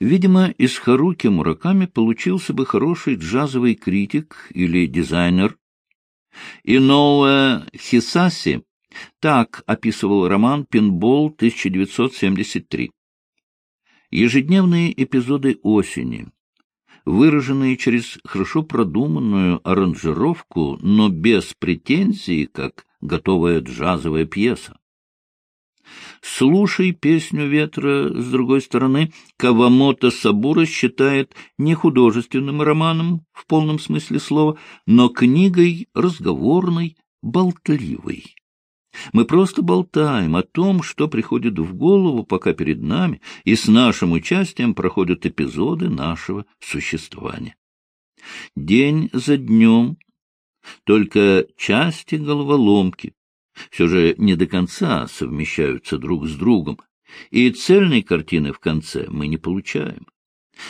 Видимо, из Харуки Мураками получился бы хороший джазовый критик или дизайнер. Иноуэ Хисаси так описывал роман «Пинбол» 1973. Ежедневные эпизоды осени, выраженные через хорошо продуманную аранжировку, но без претензий, как готовая джазовая пьеса. «Слушай песню ветра» с другой стороны, Кавамото Сабура считает не художественным романом в полном смысле слова, но книгой разговорной, болтливой. Мы просто болтаем о том, что приходит в голову, пока перед нами и с нашим участием проходят эпизоды нашего существования. День за днем, только части головоломки, все же не до конца совмещаются друг с другом, и цельной картины в конце мы не получаем.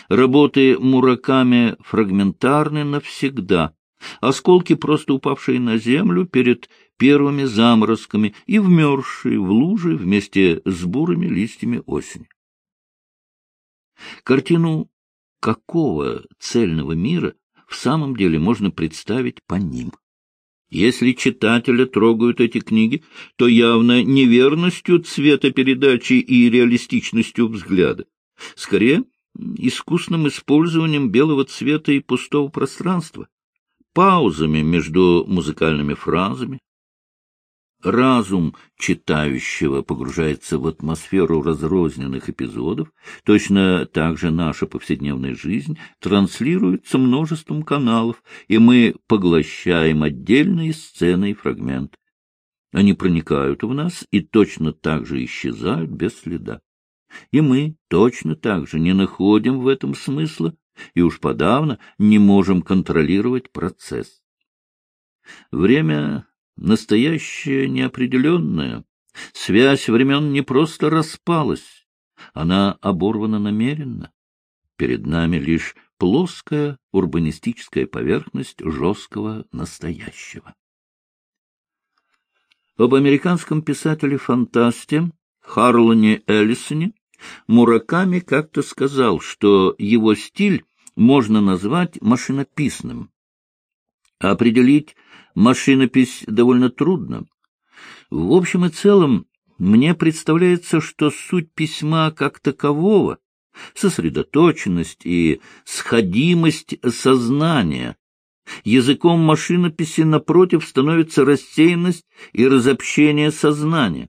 Работы Мураками фрагментарны навсегда, осколки, просто упавшие на землю перед первыми заморозками и вмерзшие в лужи вместе с бурыми листьями осени. Картину какого цельного мира в самом деле можно представить по ним? Если читателя трогают эти книги, то явно неверностью цветопередачи и реалистичностью взгляда. Скорее, искусным использованием белого цвета и пустого пространства, паузами между музыкальными фразами, разум читающего погружается в атмосферу разрозненных эпизодов, точно так же наша повседневная жизнь транслируется множеством каналов, и мы поглощаем отдельные сцены и фрагменты. Они проникают в нас и точно так же исчезают без следа. И мы точно так же не находим в этом смысла и уж подавно не можем контролировать процесс. Время настоящее неопределенное. Связь времен не просто распалась, она оборвана намеренно. Перед нами лишь плоская урбанистическая поверхность жесткого настоящего. Об американском писателе-фантасте Харлоне Эллисоне Мураками как-то сказал, что его стиль можно назвать машинописным. Определить машинопись довольно трудно. В общем и целом, мне представляется, что суть письма как такового — сосредоточенность и сходимость сознания. Языком машинописи, напротив, становится рассеянность и разобщение сознания.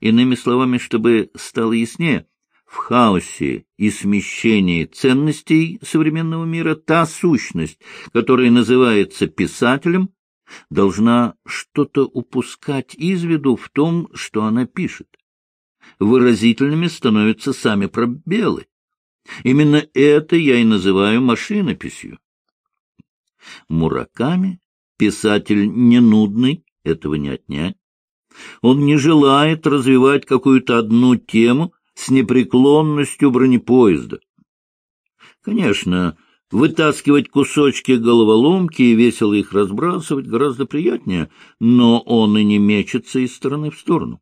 Иными словами, чтобы стало яснее, в хаосе и смещении ценностей современного мира та сущность, которая называется писателем, должна что-то упускать из виду в том, что она пишет. Выразительными становятся сами пробелы. Именно это я и называю машинописью. Мураками писатель не нудный, этого не отнять. Он не желает развивать какую-то одну тему с непреклонностью бронепоезда. Конечно, Вытаскивать кусочки головоломки и весело их разбрасывать гораздо приятнее, но он и не мечется из стороны в сторону.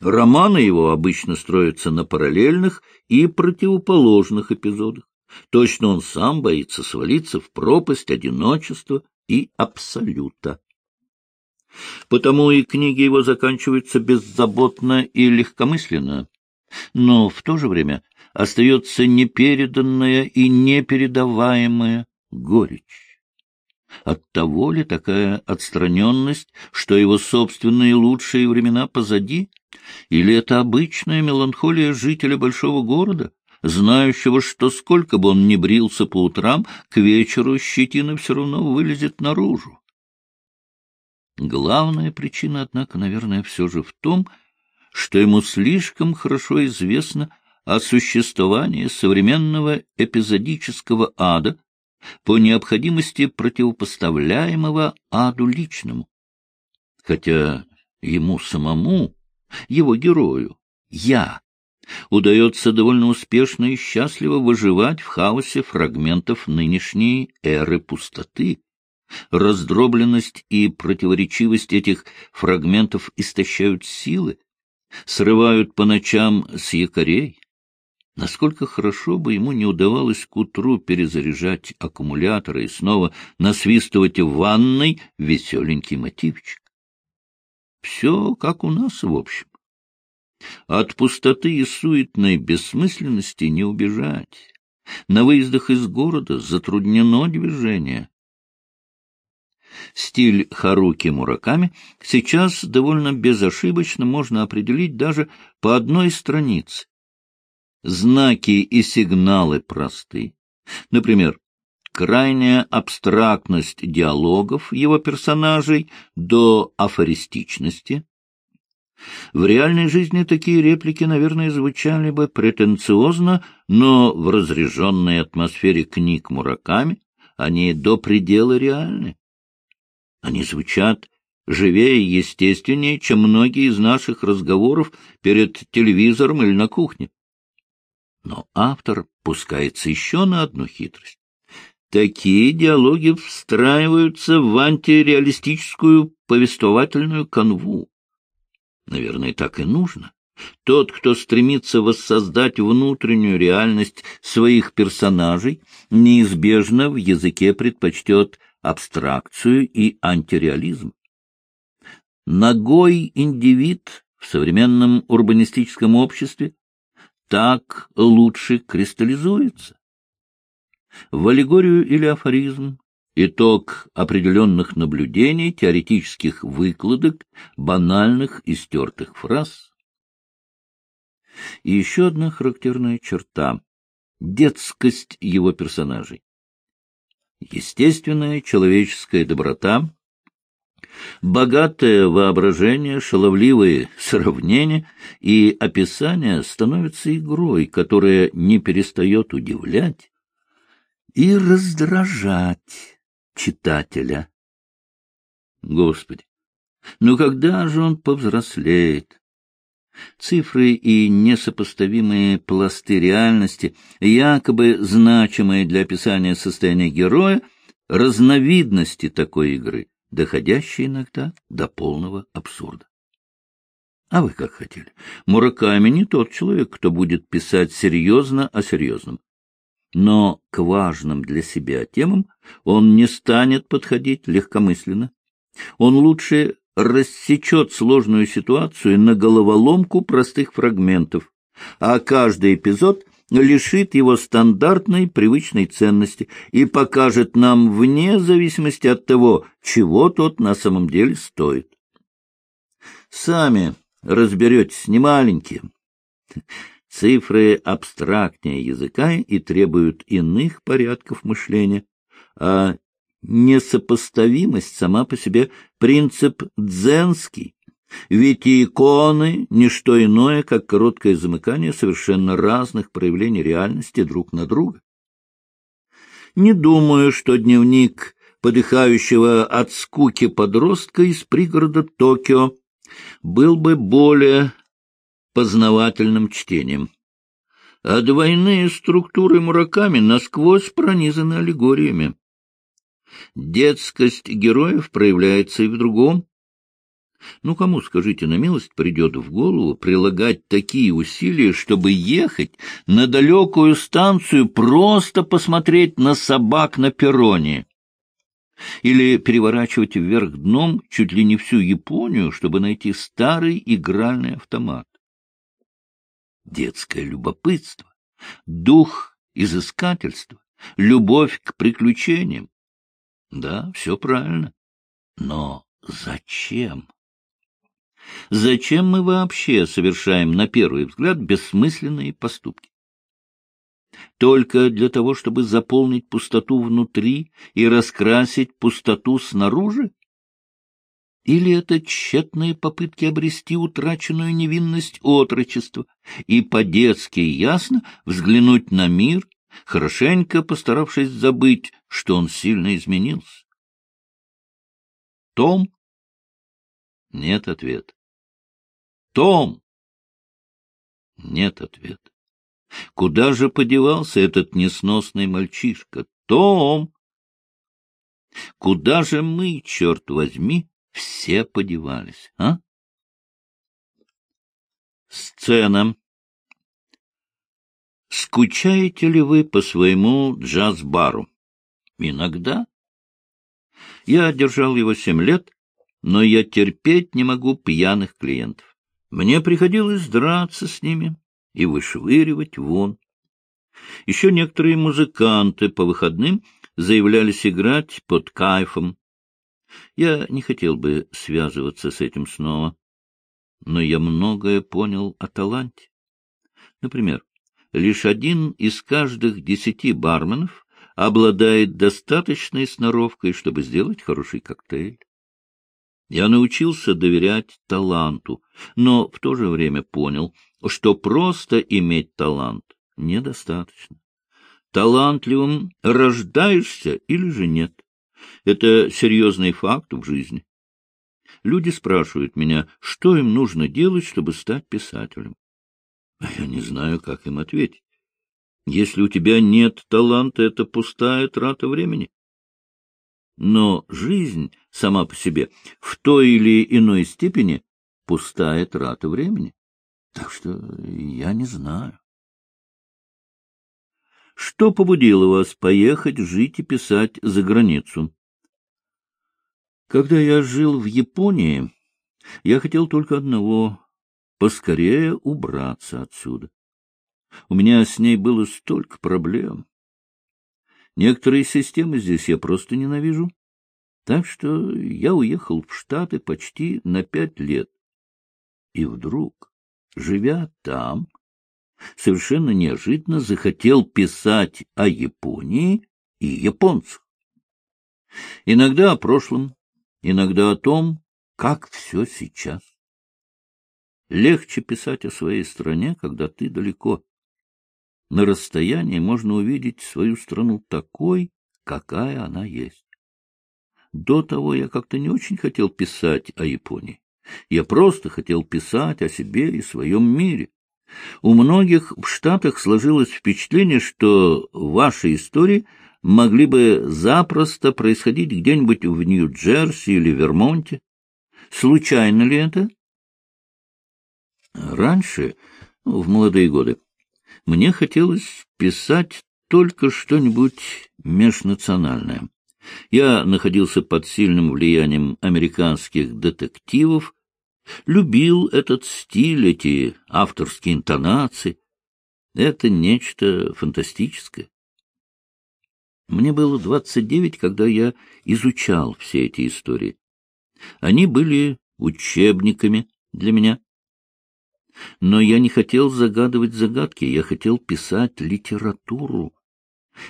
Романы его обычно строятся на параллельных и противоположных эпизодах. Точно он сам боится свалиться в пропасть одиночества и абсолюта. Потому и книги его заканчиваются беззаботно и легкомысленно, но в то же время остается непереданная и непередаваемая горечь. Оттого ли такая отстраненность, что его собственные лучшие времена позади? Или это обычная меланхолия жителя большого города, знающего, что сколько бы он ни брился по утрам, к вечеру щетина все равно вылезет наружу? Главная причина, однако, наверное, все же в том, что ему слишком хорошо известно о существовании современного эпизодического ада, по необходимости противопоставляемого аду личному. Хотя ему самому, его герою, я, удается довольно успешно и счастливо выживать в хаосе фрагментов нынешней эры пустоты. Раздробленность и противоречивость этих фрагментов истощают силы, срывают по ночам с якорей, Насколько хорошо бы ему не удавалось к утру перезаряжать аккумуляторы и снова насвистывать в ванной веселенький мотивчик. Все как у нас, в общем. От пустоты и суетной бессмысленности не убежать. На выездах из города затруднено движение. Стиль Харуки Мураками сейчас довольно безошибочно можно определить даже по одной странице. Знаки и сигналы просты. Например, крайняя абстрактность диалогов его персонажей до афористичности. В реальной жизни такие реплики, наверное, звучали бы претенциозно, но в разряженной атмосфере книг Мураками они до предела реальны. Они звучат живее и естественнее, чем многие из наших разговоров перед телевизором или на кухне. Но автор пускается еще на одну хитрость. Такие диалоги встраиваются в антиреалистическую повествовательную канву. Наверное, так и нужно. Тот, кто стремится воссоздать внутреннюю реальность своих персонажей, неизбежно в языке предпочтет абстракцию и антиреализм. Ногой индивид в современном урбанистическом обществе так лучше кристаллизуется. В аллегорию или афоризм итог определенных наблюдений, теоретических выкладок, банальных и стертых фраз. И еще одна характерная черта — детскость его персонажей. Естественная человеческая доброта, богатое воображение, шаловливые сравнения и описания становятся игрой, которая не перестает удивлять и раздражать читателя. Господи, ну когда же он повзрослеет? Цифры и несопоставимые пласты реальности, якобы значимые для описания состояния героя, разновидности такой игры, доходящие иногда до полного абсурда. А вы как хотели? Мураками не тот человек, кто будет писать серьезно о серьезном. Но к важным для себя темам он не станет подходить легкомысленно. Он лучше рассечет сложную ситуацию на головоломку простых фрагментов, а каждый эпизод лишит его стандартной привычной ценности и покажет нам вне зависимости от того, чего тот на самом деле стоит. Сами разберетесь, не маленькие. Цифры абстрактнее языка и требуют иных порядков мышления, а несопоставимость сама по себе принцип дзенский, ведь и иконы — ничто иное, как короткое замыкание совершенно разных проявлений реальности друг на друга. Не думаю, что дневник подыхающего от скуки подростка из пригорода Токио был бы более познавательным чтением. А двойные структуры Мураками насквозь пронизаны аллегориями. Детскость героев проявляется и в другом. Ну, кому, скажите на милость, придет в голову прилагать такие усилия, чтобы ехать на далекую станцию просто посмотреть на собак на перроне? Или переворачивать вверх дном чуть ли не всю Японию, чтобы найти старый игральный автомат? Детское любопытство, дух изыскательства, любовь к приключениям. Да, все правильно. Но зачем? Зачем мы вообще совершаем, на первый взгляд, бессмысленные поступки? Только для того, чтобы заполнить пустоту внутри и раскрасить пустоту снаружи? Или это тщетные попытки обрести утраченную невинность отрочества и по-детски ясно взглянуть на мир хорошенько постаравшись забыть, что он сильно изменился. Том? Нет ответа. Том? Нет ответа. Куда же подевался этот несносный мальчишка? Том? Куда же мы, черт возьми, все подевались, а? Сцена Скучаете ли вы по своему джаз-бару? Иногда. Я держал его семь лет, но я терпеть не могу пьяных клиентов. Мне приходилось драться с ними и вышвыривать вон. Еще некоторые музыканты по выходным заявлялись играть под кайфом. Я не хотел бы связываться с этим снова, но я многое понял о таланте. Например, лишь один из каждых десяти барменов обладает достаточной сноровкой, чтобы сделать хороший коктейль. Я научился доверять таланту, но в то же время понял, что просто иметь талант недостаточно. Талантливым рождаешься или же нет. Это серьезный факт в жизни. Люди спрашивают меня, что им нужно делать, чтобы стать писателем. А я не знаю, как им ответить. Если у тебя нет таланта, это пустая трата времени. Но жизнь сама по себе в той или иной степени пустая трата времени. Так что я не знаю. Что побудило вас поехать жить и писать за границу? Когда я жил в Японии, я хотел только одного — поскорее убраться отсюда. У меня с ней было столько проблем. Некоторые системы здесь я просто ненавижу. Так что я уехал в Штаты почти на пять лет. И вдруг, живя там, совершенно неожиданно захотел писать о Японии и японцах. Иногда о прошлом, иногда о том, как все сейчас. Легче писать о своей стране, когда ты далеко. На расстоянии можно увидеть свою страну такой, какая она есть. До того я как-то не очень хотел писать о Японии. Я просто хотел писать о себе и своем мире. У многих в Штатах сложилось впечатление, что ваши истории могли бы запросто происходить где-нибудь в Нью-Джерси или Вермонте. Случайно ли это? Раньше, в молодые годы, мне хотелось писать только что-нибудь межнациональное. Я находился под сильным влиянием американских детективов, любил этот стиль, эти авторские интонации. Это нечто фантастическое. Мне было двадцать девять, когда я изучал все эти истории. Они были учебниками для меня. Но я не хотел загадывать загадки, я хотел писать литературу.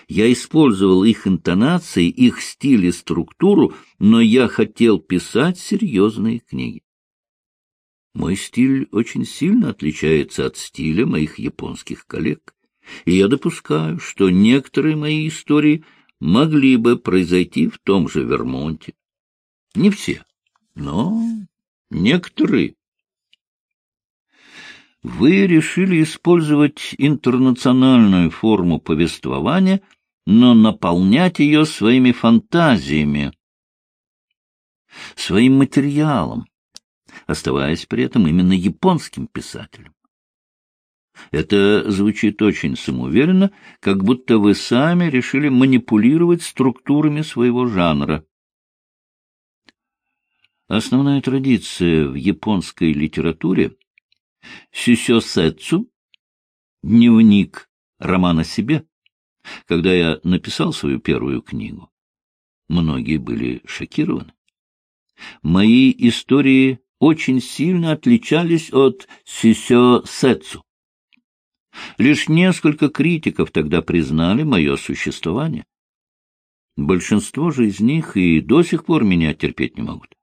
Я использовал их интонации, их стиль и структуру, но я хотел писать серьезные книги. Мой стиль очень сильно отличается от стиля моих японских коллег, и я допускаю, что некоторые мои истории могли бы произойти в том же Вермонте. Не все, но некоторые. Вы решили использовать интернациональную форму повествования, но наполнять ее своими фантазиями, своим материалом, оставаясь при этом именно японским писателем. Это звучит очень самоуверенно, как будто вы сами решили манипулировать структурами своего жанра. Основная традиция в японской литературе — сюсёсэцу, дневник, роман о себе. Когда я написал свою первую книгу, многие были шокированы. Мои истории очень сильно отличались от Сисё Сетсу. Лишь несколько критиков тогда признали мое существование. Большинство же из них и до сих пор меня терпеть не могут.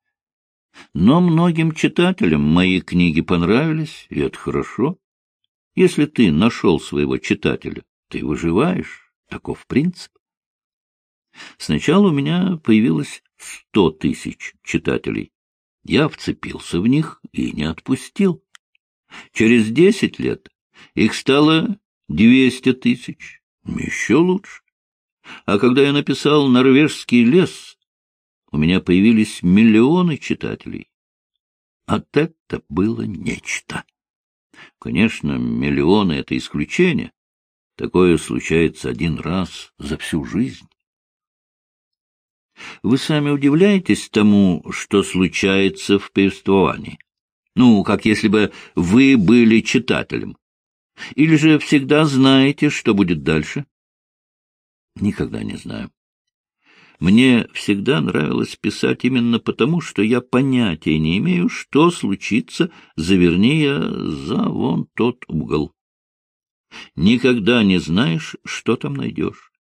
Но многим читателям мои книги понравились, и это хорошо. Если ты нашел своего читателя, ты выживаешь. Таков принцип. Сначала у меня появилось сто тысяч читателей. Я вцепился в них и не отпустил. Через десять лет их стало двести тысяч, еще лучше. А когда я написал «Норвежский лес», у меня появились миллионы читателей. От это было нечто. Конечно, миллионы — это исключение. Такое случается один раз за всю жизнь. Вы сами удивляетесь тому, что случается в повествовании? Ну, как если бы вы были читателем. Или же всегда знаете, что будет дальше? Никогда не знаю. Мне всегда нравилось писать именно потому, что я понятия не имею, что случится, заверни я за вон тот угол. Никогда не знаешь, что там найдешь.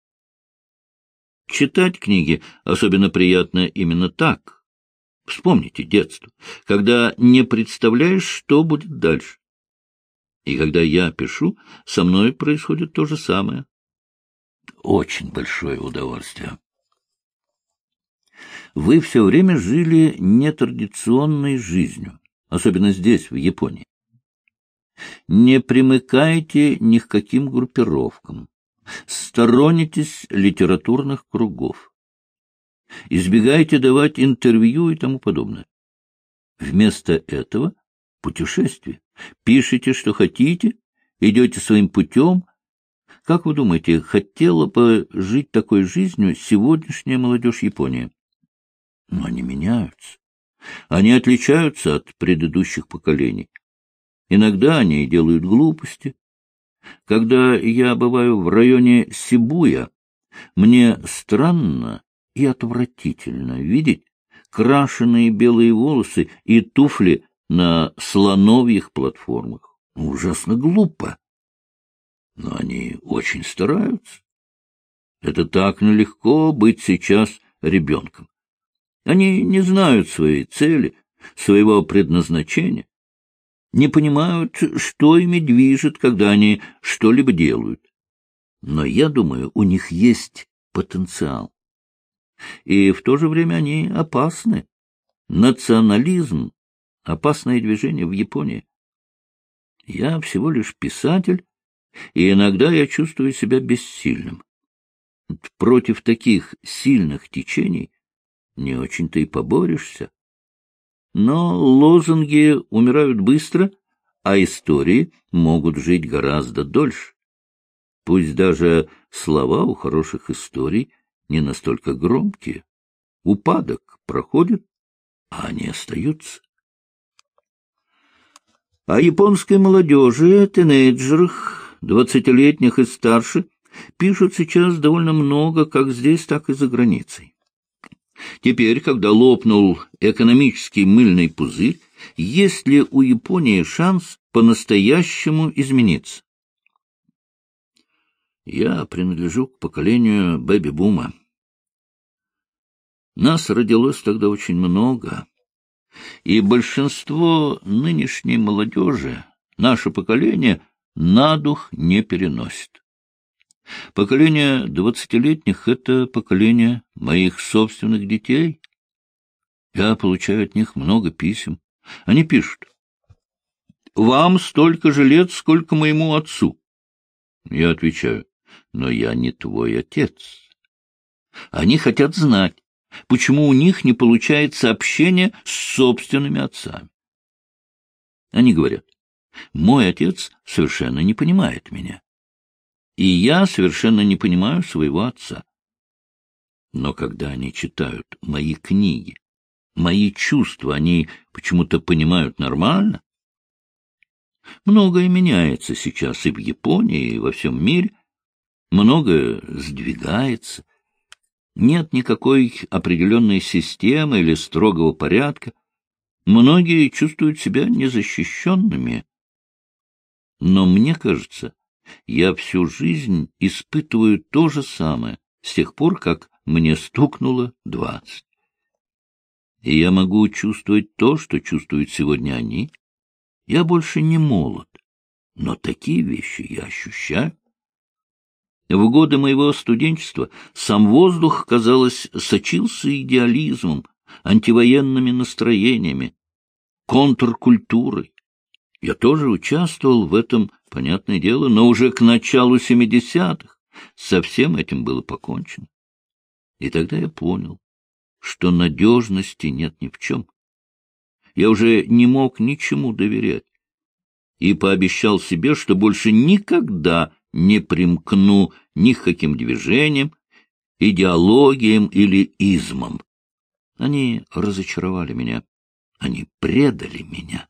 Читать книги особенно приятно именно так. Вспомните детство, когда не представляешь, что будет дальше. И когда я пишу, со мной происходит то же самое. Очень большое удовольствие. Вы все время жили нетрадиционной жизнью, особенно здесь, в Японии. Не примыкайте ни к каким группировкам. Сторонитесь литературных кругов. Избегайте давать интервью и тому подобное. Вместо этого путешествие. Пишите, что хотите, идете своим путем. Как вы думаете, хотела бы жить такой жизнью сегодняшняя молодежь Японии? Но они меняются. Они отличаются от предыдущих поколений. Иногда они делают глупости. Когда я бываю в районе Сибуя, мне странно и отвратительно видеть крашеные белые волосы и туфли на слоновьих платформах. Ужасно глупо. Но они очень стараются. Это так нелегко быть сейчас ребенком. Они не знают своей цели, своего предназначения, не понимают, что ими движет, когда они что-либо делают. Но я думаю, у них есть потенциал. И в то же время они опасны. Национализм — опасное движение в Японии. Я всего лишь писатель, и иногда я чувствую себя бессильным. Против таких сильных течений не очень-то и поборешься. Но лозунги умирают быстро, а истории могут жить гораздо дольше. Пусть даже слова у хороших историй не настолько громкие. Упадок проходит, а они остаются. О японской молодежи, тинейджерах, двадцатилетних и старше, пишут сейчас довольно много, как здесь, так и за границей. Теперь, когда лопнул экономический мыльный пузырь, есть ли у Японии шанс по-настоящему измениться? Я принадлежу к поколению бэби-бума. Нас родилось тогда очень много, и большинство нынешней молодежи, наше поколение, на дух не переносит. Поколение двадцатилетних — это поколение моих собственных детей. Я получаю от них много писем. Они пишут. «Вам столько же лет, сколько моему отцу». Я отвечаю. «Но я не твой отец». Они хотят знать, почему у них не получается общение с собственными отцами. Они говорят, «Мой отец совершенно не понимает меня» и я совершенно не понимаю своего отца. Но когда они читают мои книги, мои чувства, они почему-то понимают нормально. Многое меняется сейчас и в Японии, и во всем мире. Многое сдвигается. Нет никакой определенной системы или строгого порядка. Многие чувствуют себя незащищенными. Но мне кажется, я всю жизнь испытываю то же самое с тех пор, как мне стукнуло двадцать. И я могу чувствовать то, что чувствуют сегодня они. Я больше не молод, но такие вещи я ощущаю. В годы моего студенчества сам воздух, казалось, сочился идеализмом, антивоенными настроениями, контркультурой. Я тоже участвовал в этом Понятное дело, но уже к началу семидесятых со всем этим было покончено. И тогда я понял, что надежности нет ни в чем. Я уже не мог ничему доверять и пообещал себе, что больше никогда не примкну ни к каким движениям, идеологиям или измам. Они разочаровали меня, они предали меня.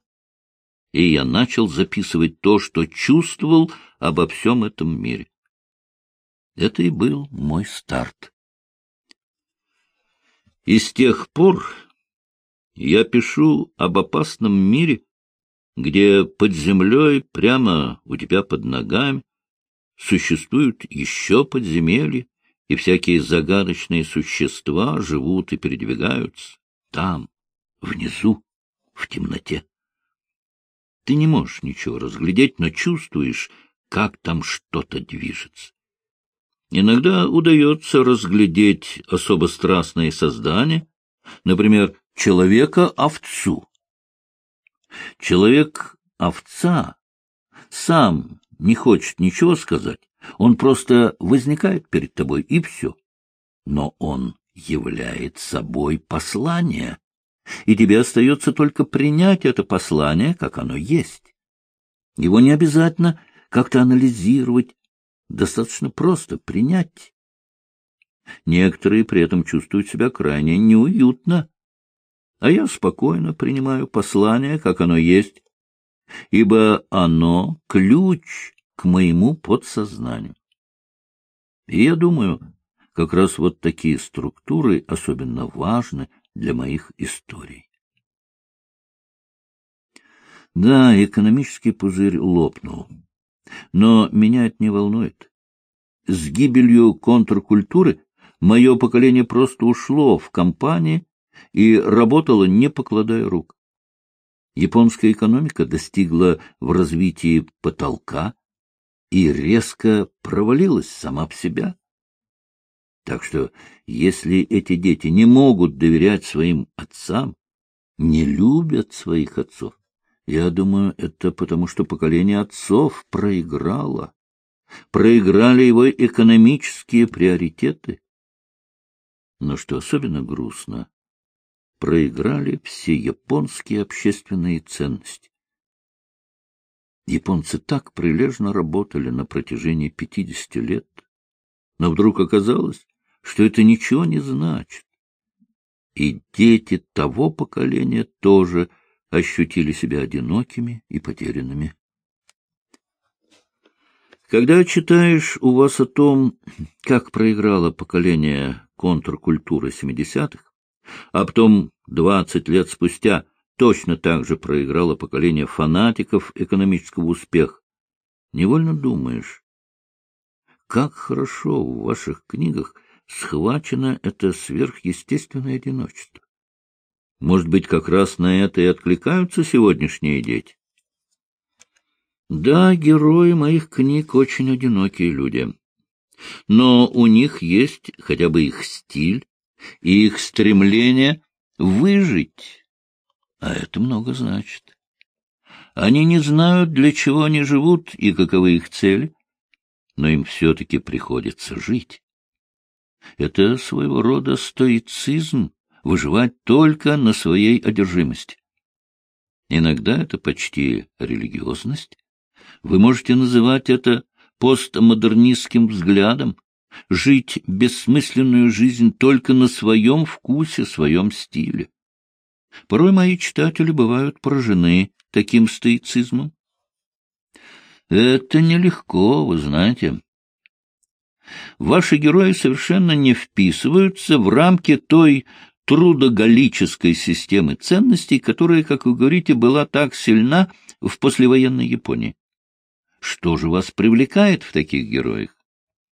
И я начал записывать то, что чувствовал обо всем этом мире. Это и был мой старт. И с тех пор я пишу об опасном мире, где под землей, прямо у тебя под ногами, существуют еще подземелья, и всякие загадочные существа живут и передвигаются там, внизу, в темноте. Ты не можешь ничего разглядеть, но чувствуешь, как там что-то движется. Иногда удается разглядеть особо страстные создания, например, человека-овцу. Человек-овца сам не хочет ничего сказать, он просто возникает перед тобой, и все. Но он являет собой послание, и тебе остается только принять это послание, как оно есть. Его не обязательно как-то анализировать, достаточно просто принять. Некоторые при этом чувствуют себя крайне неуютно, а я спокойно принимаю послание, как оно есть, ибо оно — ключ к моему подсознанию. И я думаю, как раз вот такие структуры особенно важны для моих историй. Да, экономический пузырь лопнул. Но меня это не волнует. С гибелью контркультуры мое поколение просто ушло в компании и работало, не покладая рук. Японская экономика достигла в развитии потолка и резко провалилась сама в себя. Так что, если эти дети не могут доверять своим отцам, не любят своих отцов, я думаю, это потому, что поколение отцов проиграло. Проиграли его экономические приоритеты. Но что особенно грустно, проиграли все японские общественные ценности. Японцы так прилежно работали на протяжении пятидесяти лет, но вдруг оказалось, что это ничего не значит. И дети того поколения тоже ощутили себя одинокими и потерянными. Когда читаешь у вас о том, как проиграло поколение контркультуры 70-х, а потом, двадцать лет спустя, точно так же проиграло поколение фанатиков экономического успеха, невольно думаешь, как хорошо в ваших книгах схвачено это сверхъестественное одиночество. Может быть, как раз на это и откликаются сегодняшние дети? Да, герои моих книг очень одинокие люди. Но у них есть хотя бы их стиль и их стремление выжить. А это много значит. Они не знают, для чего они живут и каковы их цели, но им все-таки приходится жить. Это своего рода стоицизм, выживать только на своей одержимости. Иногда это почти религиозность. Вы можете называть это постмодернистским взглядом, жить бессмысленную жизнь только на своем вкусе, своем стиле. Порой мои читатели бывают поражены таким стоицизмом. Это нелегко, вы знаете. Ваши герои совершенно не вписываются в рамки той трудоголической системы ценностей, которая, как вы говорите, была так сильна в послевоенной Японии. Что же вас привлекает в таких героях?